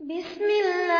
بسم الله